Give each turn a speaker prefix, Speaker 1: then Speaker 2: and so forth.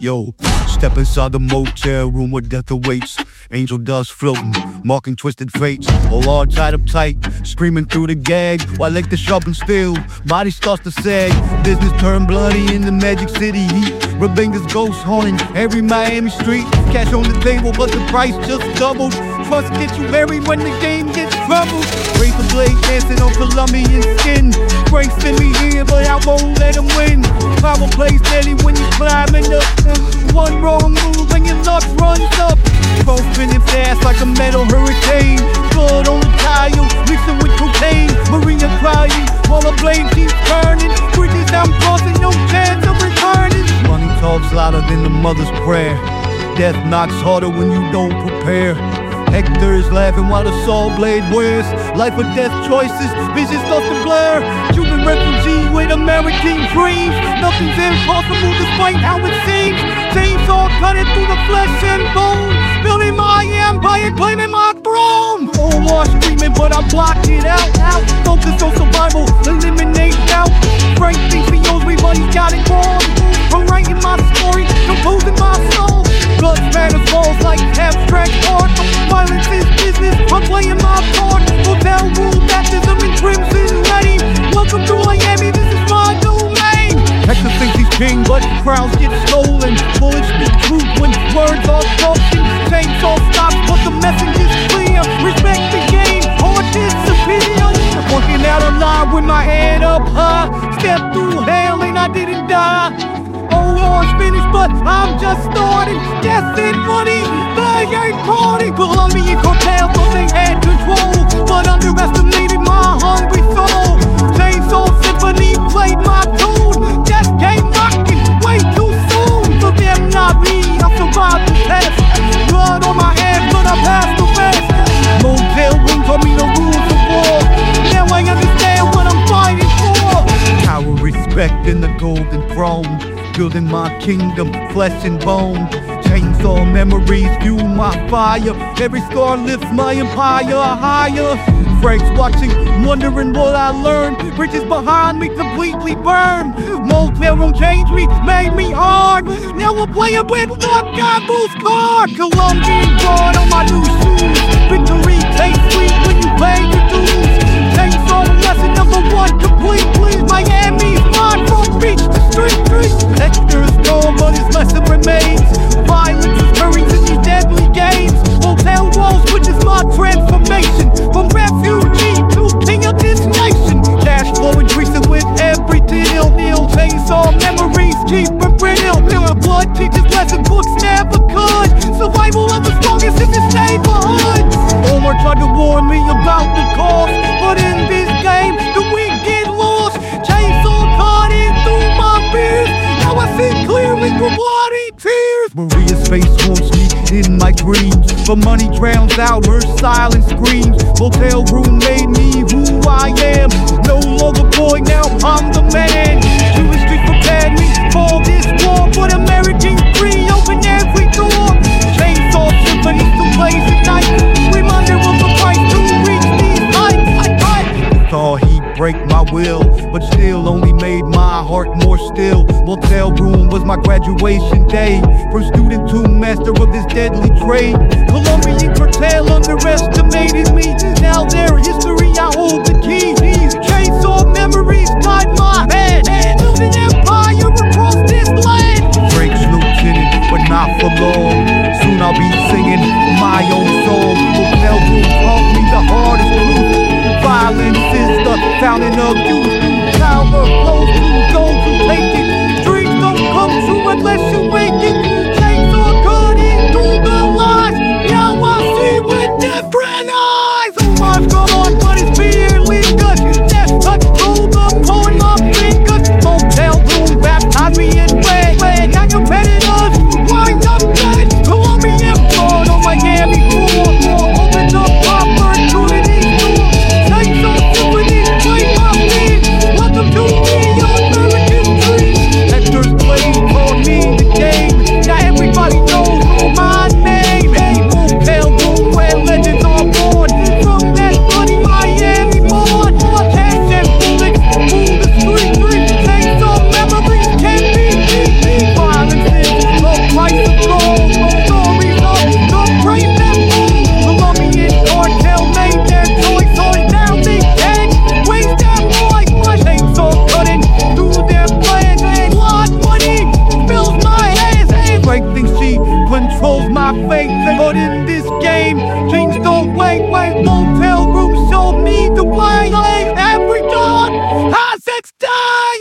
Speaker 1: Yo, step inside the motel room where death awaits. Angel dust floating, marking twisted fates. All all tied up tight, screaming through the gag. While like the sharp still, body starts to sag. Business turned bloody in the Magic City heat. Rebenga's ghost haunting every Miami street. Cash on the table, but the price just doubled. Trust gets you married when the game gets troubled. Razor blade dancing on Colombian skin. Frank send me here, but I won't let him win. Prayer. Death knocks harder when you don't prepare. Hector is laughing while the saw blade wears. Life or death choices, vision starts to blur. Cuban refugee with American dreams. Nothing's impossible despite how it seems. Chainsaw cutting through the flesh and bone. Building my empire, claiming my throne. Oh, All war screaming, but I blocked it out. out. Focus on survival, eliminate doubt. Frank thinks he owes me, but he got it wrong. I'm writing my story, composing my soul. Blood falls like abstract art. Violence is business, I'm playing my part. Hotel room, baptism in crimson ready. Welcome to Miami, this is my domain. Texas thinks he's king, but crowds get stolen. Bullets speak truth when words are spoken. Chainsaw stops, but the message is clear. Respect the game, hard disappear. Walking out alive with my head up high. Step through hell and I didn't die. War's finished, but I'm just starting. Death and money, they ain't party. Colombian cartel thought they had control, but underestimated my hungry soul. Chainsaw Symphony played my tune. Death came rocking way too soon. For them, not me, I survived the test. Blood on my hands, but I passed the rest. Motel room taught me the rules of war. Now I understand what I'm fighting for. Power, respect, and the golden throne. Building my kingdom, flesh and bone. Chainsaw memories fuel my fire. Every scar lifts my empire higher. Frank's watching, wondering what I learned. Bridges behind me completely burned. Motel room changed me, made me hard. Now I'm playing with Mark Gable's card. Colombian blood on my new shoes. Victory tastes sweet when you pay tears. Maria's face haunts me in my dreams. But money drowns out her silent screams. Hotel room made me who I am. No longer boy, now I'm the man. Break my will, but still only made my heart more still. Motel room was my graduation day. From student to master of this deadly trade. Colombian cartel underestimated me. Of youth. Power flows through those who take it. Dreams don't come true unless controls my fate. But in this game, things don't wait, wait. Motel room showed me the way. Every dawn has its day.